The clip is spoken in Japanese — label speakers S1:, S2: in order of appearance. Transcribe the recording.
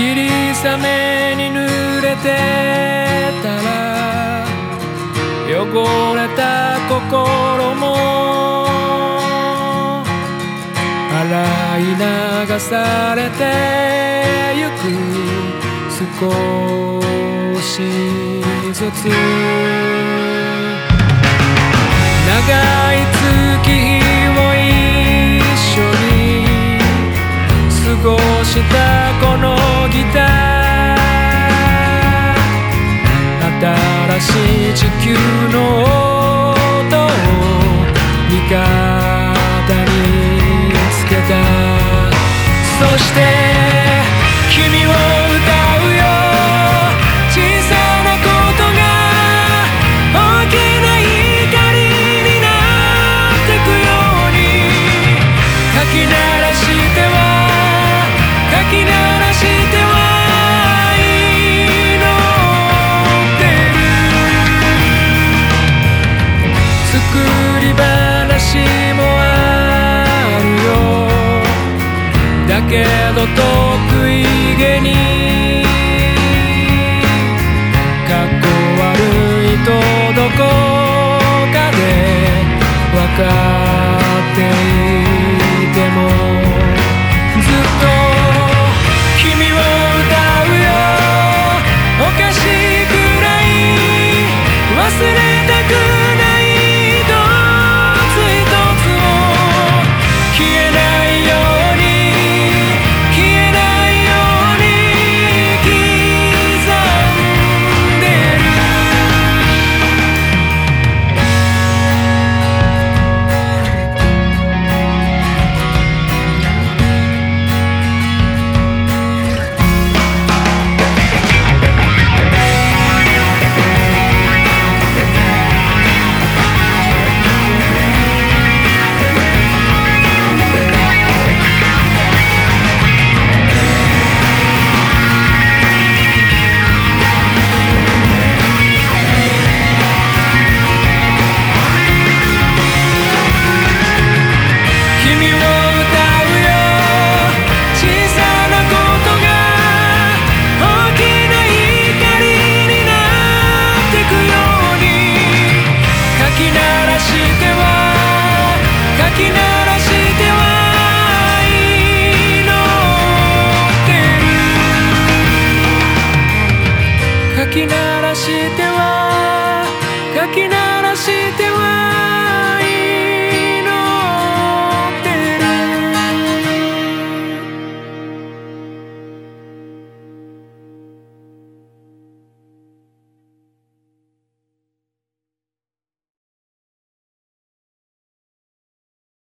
S1: 霧雨に濡れてたら汚れた心も洗い流されてゆく少しずつ長い月日を一緒に過ごしたしい地球の音を味方につけた。そしての遠く家にき鳴らしてはかき鳴らしては。